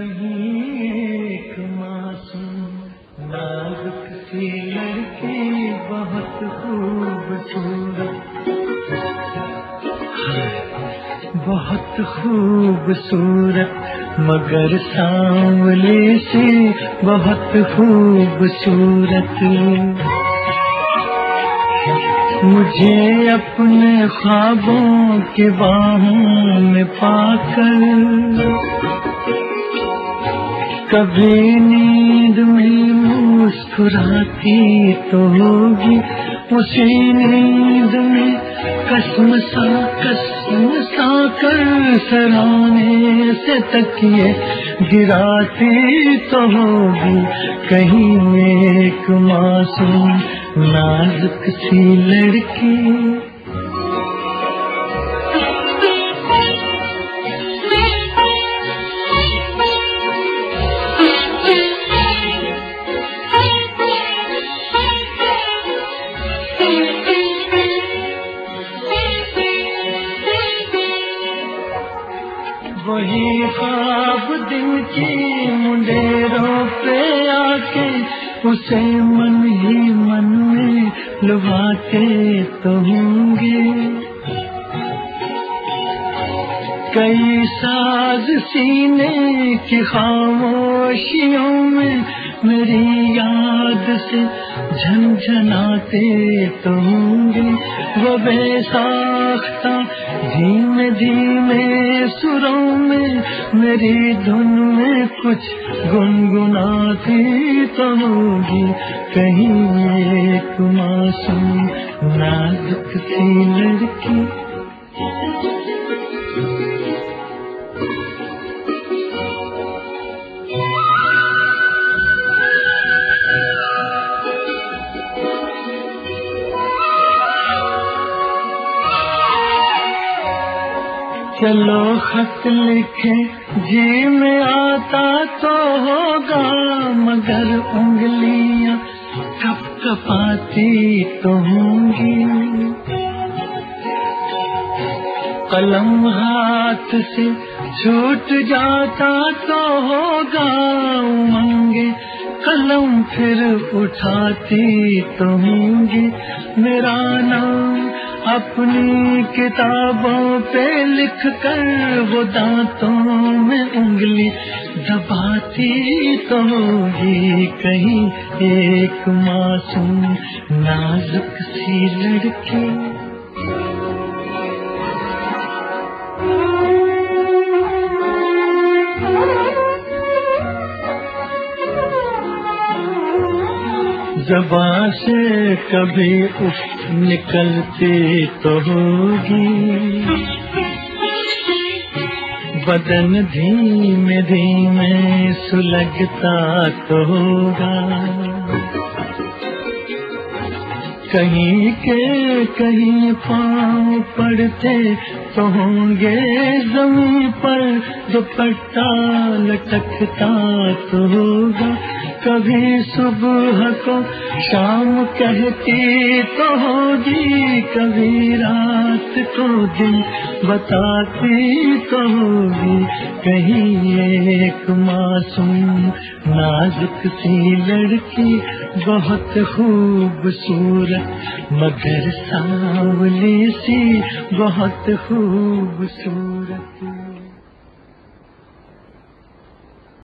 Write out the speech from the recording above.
ایک معصوم نازک سی لڑکی بہت خوبصورت۔ بہت خوبصورت، مگر سانولی سی بہت خوبصورت۔ مجھے اپنے خوابوں کے باہوں میں پا کر کبھی نیند میں مسکراتی تو ہوگی۔ اسی نیند میں قسم سا قسم سا کر سرانے سے تکیے۔ گراتی تو ہوگی، کہیں ایک معصوم، نازک سی لڑکی۔ وہی خواب دن کی منڈیروں پہ آ کے اسے من ہی من میں لباتے تو ہوں گے۔ کئی ساز سینے کی خاموشیوں میں میری یاد سے جھنجھناتے تو وہ بے ساختہ دھیمے دھیمے سروں میں میری دھن میں کچھ گنگناتی تو ہوگی۔ کہیں ایک معصوم نازک سی لڑکی۔ چلو خط لکھے۔ جی میں آتا تو ہوگا، مگر انگلیاں کپ کپاتی تو ہوں گی۔ قلم ہاتھ سے چھوٹ جاتا تو ہوگا، منگے قلم پھر اٹھاتی تو ہوں گی۔ میرا نام اپنی کتابوں پہ لکھ کر وہ دانتوں میں انگلی دباتی تو ہوگی کہیں ایک معصوم نازک سی لڑکی زبان سے کبھی اف نکلتی تو ہوگی۔ بدن دھیمے دھیمے سلگتا تو ہوگا۔ کہیں کے کہیں پاؤں پڑتے تو ہوں گے زمین پر، دوپٹہ لٹکتا تو ہوگا۔ کبھی صبح کو شام کہتی تو ہوگی، کبھی رات کو دن بتاتی تو ہوگی۔ کہیں ایک معصوم نازک سی لڑکی بہت خوبصورت، مگر سانولی سی بہت خوبصورت۔